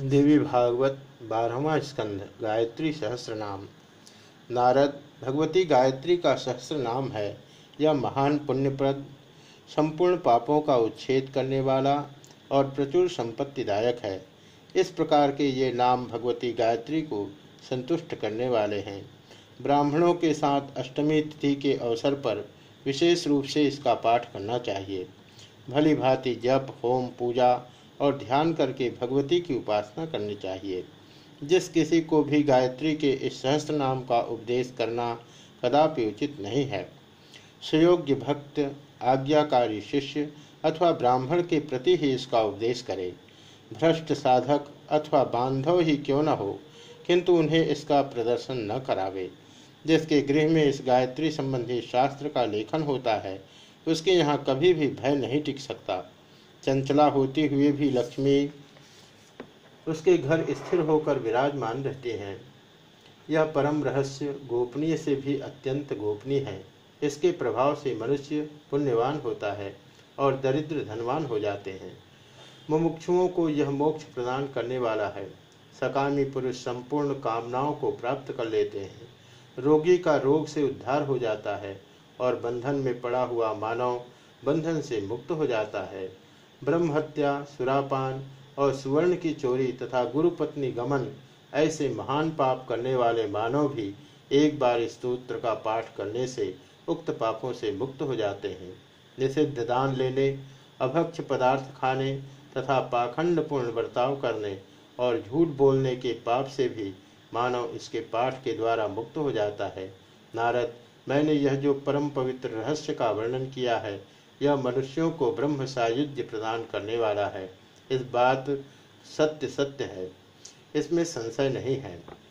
देवी भागवत बारहवा स्कंध, गायत्री सहस्र नाम नारद, भगवती गायत्री का सहस्र नाम है, यह महान पुण्यप्रद, संपूर्ण पापों का उच्छेद करने वाला और प्रचुर संपत्तिदायक है। इस प्रकार के ये नाम भगवती गायत्री को संतुष्ट करने वाले हैं। ब्राह्मणों के साथ अष्टमी तिथि के अवसर पर विशेष रूप से इसका पाठ करना चाहिए। भली भांति जप, होम पूजा और ध्यान करके भगवती की उपासना करनी चाहिए। जिस किसी को भी गायत्री के इस सहस्त्र नाम का उपदेश करना कदापि उचित नहीं है। सुयोग्य भक्त, आज्ञाकारी शिष्य अथवा ब्राह्मण के प्रति ही इसका उपदेश करे। भ्रष्ट साधक अथवा बांधव ही क्यों न हो, किंतु उन्हें इसका प्रदर्शन न करावे। जिसके गृह में इस गायत्री संबंधी शास्त्र का लेखन होता है, उसके यहाँ कभी भी भय नहीं टिक सकता। चंचला होते हुए भी लक्ष्मी उसके घर स्थिर होकर विराजमान रहते हैं। यह परम रहस्य गोपनीय से भी अत्यंत गोपनीय है। इसके प्रभाव से मनुष्य पुण्यवान होता है और दरिद्र धनवान हो जाते हैं। मुमुक्षुओं को यह मोक्ष प्रदान करने वाला है। सकामी पुरुष संपूर्ण कामनाओं को प्राप्त कर लेते हैं। रोगी का रोग से उद्धार हो जाता है और बंधन में पड़ा हुआ मानव बंधन से मुक्त हो जाता है। ब्रह्महत्या, सुरापान और सुवर्ण की चोरी तथा गुरुपत्नी गमन ऐसे महान पाप करने वाले मानव भी एक बार स्तोत्र का पाठ करने से उक्त पापों से मुक्त हो जाते हैं। निषिद्ध दान लेने, अभक्ष पदार्थ खाने तथा पाखंडपूर्ण बर्ताव करने और झूठ बोलने के पाप से भी मानव इसके पाठ के द्वारा मुक्त हो जाता है। नारद, मैंने यह जो परम पवित्र रहस्य का वर्णन किया है यह मनुष्यों को ब्रह्म सायुज्य प्रदान करने वाला है। इस बात सत्य सत्य है। इसमें संशय नहीं है।